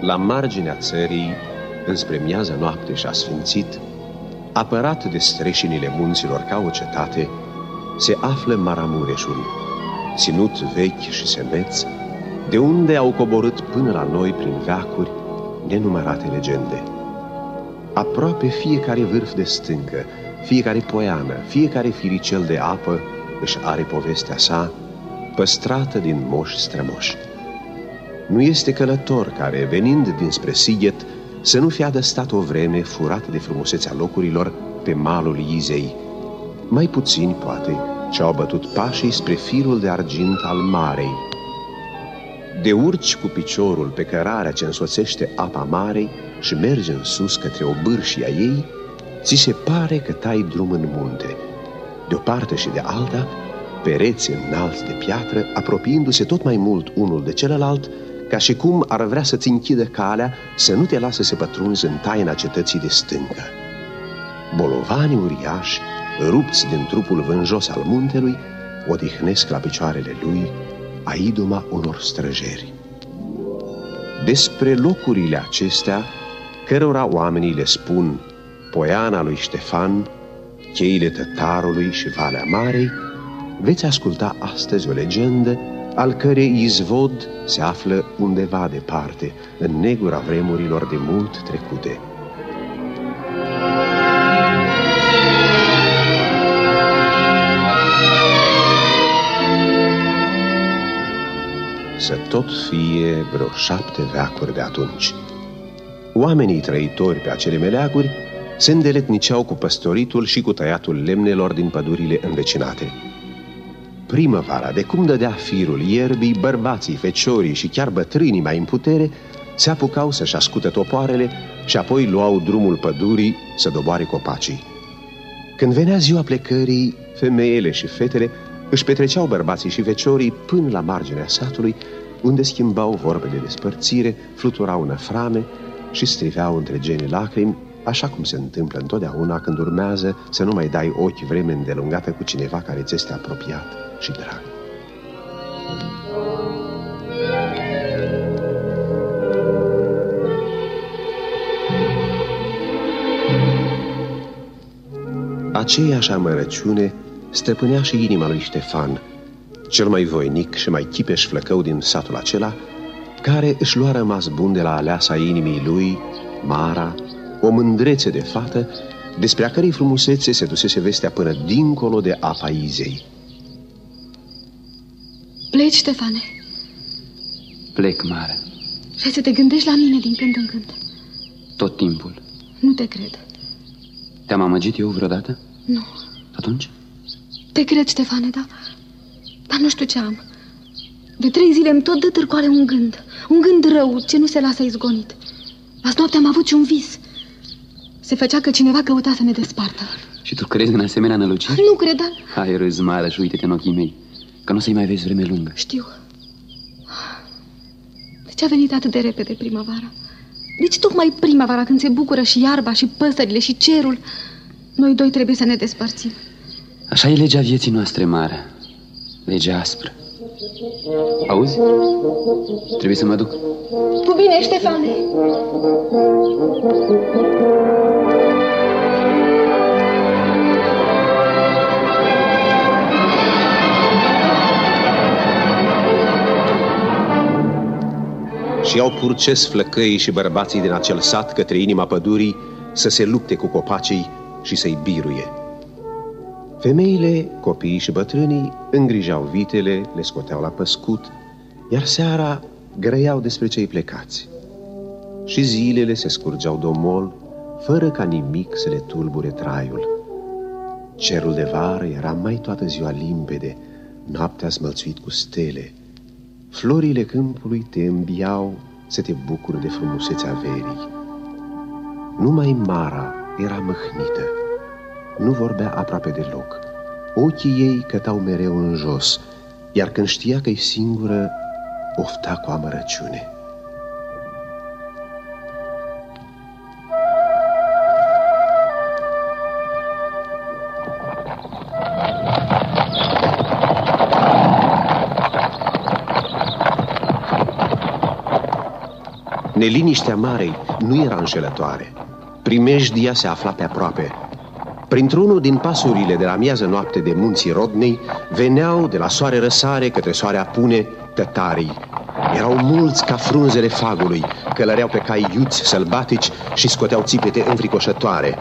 La marginea țării, înspre miază noapte și asfințit, apărat de streșinile munților ca o cetate, se află Maramureșul, ținut vechi și semeț, de unde au coborât până la noi prin veacuri nenumărate legende. Aproape fiecare vârf de stâncă, fiecare poiană, fiecare firicel de apă își are povestea sa, păstrată din moși strămoși. Nu este călător care, venind dinspre Sighet, să nu fi adăstat o vreme furat de frumusețea locurilor pe malul Izei. Mai puțini, poate, și-au bătut pașii spre firul de argint al marei. De urci cu piciorul pe cărarea ce însoțește apa marei și mergi în sus către o bârșie a ei, ți se pare că tai drum în munte. De o parte și de alta, pereți înalți de piatră, apropiindu-se tot mai mult unul de celălalt, ca și cum ar vrea să-ți închidă calea, să nu te lasă să pătrunzi în taina cetății de stâncă. Bolovani uriași, rupți din trupul vânjos al muntelui, odihnesc la picioarele lui a idoma unor străjeri. Despre locurile acestea, cărora oamenii le spun Poiana lui Ștefan, cheile tătarului și Valea Marei, veți asculta astăzi o legendă al cărei izvod se află undeva departe, în negura vremurilor de mult trecute. Să tot fie vreo șapte veacuri de atunci. Oamenii trăitori pe acele meleaguri se îndeletniceau cu păstoritul și cu tăiatul lemnelor din pădurile învecinate. Primăvara, de cum dădea firul ierbii, bărbații, feciorii și chiar bătrânii mai în putere se apucau să-și ascute topoarele și apoi luau drumul pădurii să doboare copacii. Când venea ziua plecării, femeile și fetele își petreceau bărbații și feciorii până la marginea satului, unde schimbau vorbe de despărțire, fluturau năframe și striveau între gene lacrimi, așa cum se întâmplă întotdeauna când urmează să nu mai dai ochi vreme îndelungată cu cineva care ți este apropiat și drag. Aceeași amărăciune stăpânea și inima lui Ștefan, cel mai voinic și mai chipeș flăcău din satul acela, care își lua rămas bun de la aleasa inimii lui, Mara, o mândrețe de fată, despre a cărei frumusețe se dusese vestea până dincolo de apa Izei. Pleci, Ștefane? Plec, Mara. Și să te gândești la mine din când în când. Tot timpul. Nu te cred. Te-am amăgit eu vreodată? Nu. Atunci? Te cred, Ștefane, da? Dar nu știu ce am. De trei zile îmi tot dă târcoale un gând. Un gând rău ce nu se lasă izgonit. Azi noapte am avut și un vis. Se făcea că cineva căuta să ne despartă. Și tu crezi în asemenea năluciri? Nu cred, dar... Hai, râz, Mara, și uite-te în ochii mei. Că nu o să-i mai vezi vreme lungă. Știu. De ce a venit atât de repede primăvara? Deci tocmai primăvara când se bucură și iarba și păsările și cerul, noi doi trebuie să ne despărțim. Așa e legea vieții noastre, Mara. Legea aspră. Auzi? Trebuie să mă duc. Tu bine, Ștefane! Și au purces flăcăii și bărbații din acel sat către inima pădurii să se lupte cu copacii și să-i biruie. Femeile, copiii și bătrânii îngrijau vitele, le scoteau la păscut, iar seara grăiau despre cei plecați. Și zilele se scurgeau domol, fără ca nimic să le tulbure traiul. Cerul de vară era mai toată ziua limpede, noaptea smălțuit cu stele. Florile câmpului te îmbiau să te bucuri de frumusețea verii. Numai Mara era măhnită nu vorbea aproape deloc. Ochii ei cătau mereu în jos, iar când știa că e singură, ofta cu amărăciune. Neliniștea marei nu era înșelătoare. Primejdia se afla pe aproape. Printr-unul din pasurile de la miază noapte de munții Rodnei, veneau de la soare răsare către soare apune tătarii. Erau mulți ca frunzele fagului, călăreau pe cai iuți sălbatici și scoteau țipete înfricoșătoare.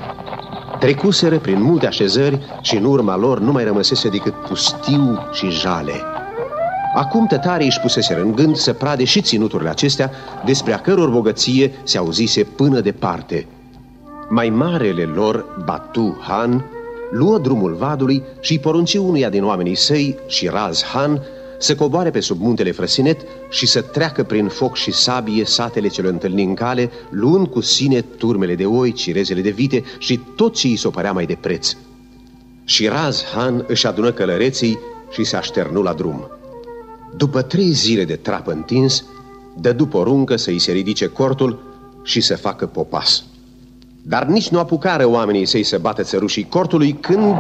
Trecuseră prin multe așezări și în urma lor nu mai rămăsese decât pustiu și jale. Acum tătarii își puseseră în gând să prade și ținuturile acestea, despre a căror bogăție se auzise până departe. Mai marele lor, Batu Han, luă drumul vadului și porunci unuia din oamenii săi, Shiraz Han, să coboare pe sub muntele Frăsinet și să treacă prin foc și sabie satele ce le întâlni în cale, luând cu sine turmele de oi, cirezele de vite și tot ce îi s-o părea mai de preț. Shiraz Han își adună călăreții și se așternu la drum. După trei zile de trap întins, dădu poruncă să îi se ridice cortul și să facă popas. Dar nici nu apucară oamenii să-i se bată țărușii cortului când...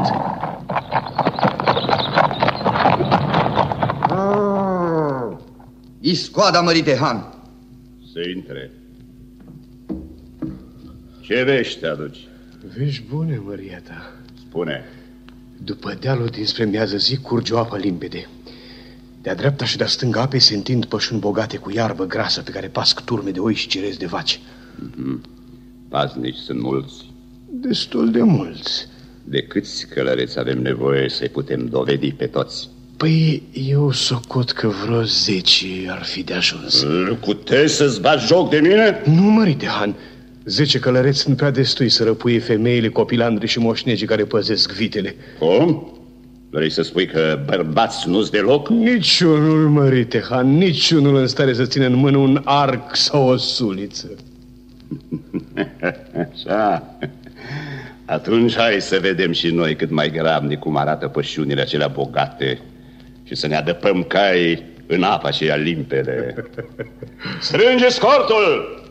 Iscoada mărite, Han! Să intre. Ce vești aduci? Vești bune, măria ta. Spune. După dealul dinspre miază zi curge o apă limpede. De-a dreapta și de-a stânga ape se întind pășuni bogate cu iarbă grasă pe care pasc turme de oi și cirezi de vaci. Mm -hmm. Paznici sunt mulți. Destul de mulți. De câți călăreți avem nevoie să-i putem dovedi pe toți? Păi, eu socot că vreo zece ar fi de ajuns. Puteți să-ți bagi joc de mine? Nu, mărite, Han. Zece călăreți sunt prea destui să răpuie femeile, copilandri și moșnegii care păzesc vitele. Cum? Vrei să spui că bărbați nu-s deloc? Niciunul, mărite, Han, niciunul în stare să țină în mână un arc sau o suliță. Așa. Atunci hai să vedem și noi cât mai grabnic cum arată pășunile acelea bogate și să ne adăpăm cai în apa aceea limpede. Strânge scortul!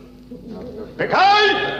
Pe cai!